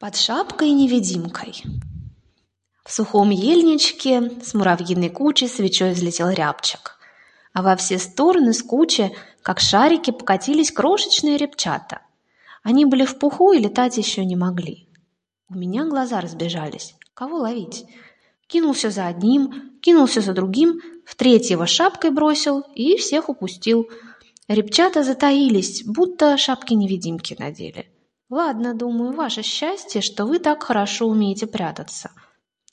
Под шапкой-невидимкой. В сухом ельничке с муравьиной кучей свечой взлетел рябчик, а во все стороны с кучи, как шарики, покатились крошечные репчата. Они были в пуху и летать еще не могли. У меня глаза разбежались. Кого ловить? Кинулся за одним, кинулся за другим, в третьего шапкой бросил и всех упустил. Репчата затаились, будто шапки-невидимки надели. Ладно, думаю, ваше счастье, что вы так хорошо умеете прятаться.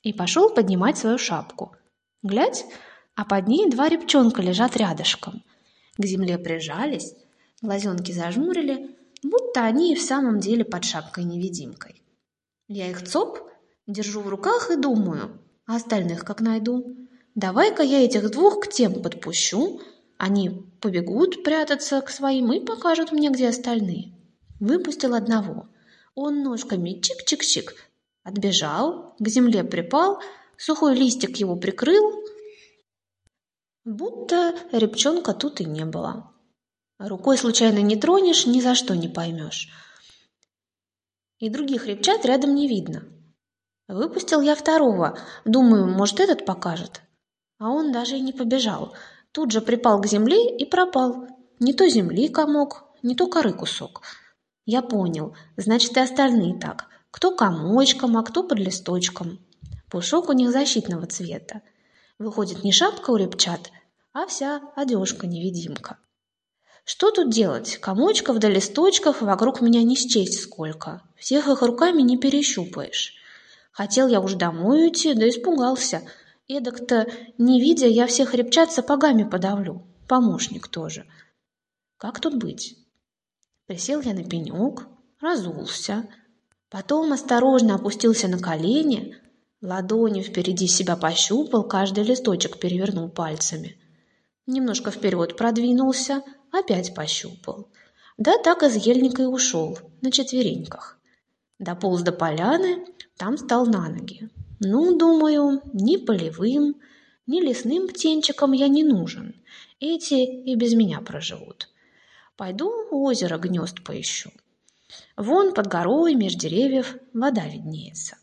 И пошел поднимать свою шапку. Глядь, а под ней два репчонка лежат рядышком. К земле прижались, глазенки зажмурили, будто они и в самом деле под шапкой-невидимкой. Я их цоп, держу в руках и думаю, а остальных как найду? Давай-ка я этих двух к тем подпущу, они побегут прятаться к своим и покажут мне, где остальные. Выпустил одного. Он ножками чик-чик-чик. Отбежал, к земле припал, сухой листик его прикрыл, будто репчонка тут и не было. Рукой случайно не тронешь, ни за что не поймешь. И других репчат рядом не видно. Выпустил я второго, думаю, может, этот покажет. А он даже и не побежал. Тут же припал к земле и пропал. Не то земли комок, не то коры кусок. Я понял, значит и остальные так. Кто комочком, а кто под листочком. Пушок у них защитного цвета. Выходит не шапка у репчат, а вся одежка-невидимка. Что тут делать? Комочков да листочков вокруг меня не счесть сколько. Всех их руками не перещупаешь. Хотел я уж домой уйти, да испугался. Эдак-то, не видя, я всех репчат сапогами подавлю. Помощник тоже. Как тут быть? Присел я на пенек, разулся, потом осторожно опустился на колени, ладонью впереди себя пощупал, каждый листочек перевернул пальцами. Немножко вперед продвинулся, опять пощупал. Да так из ельника и ушел, на четвереньках. Дополз до поляны, там стал на ноги. Ну, думаю, ни полевым, ни лесным птенчикам я не нужен. Эти и без меня проживут. Пойду у озера гнезд поищу. Вон под горой, меж деревьев, вода виднеется.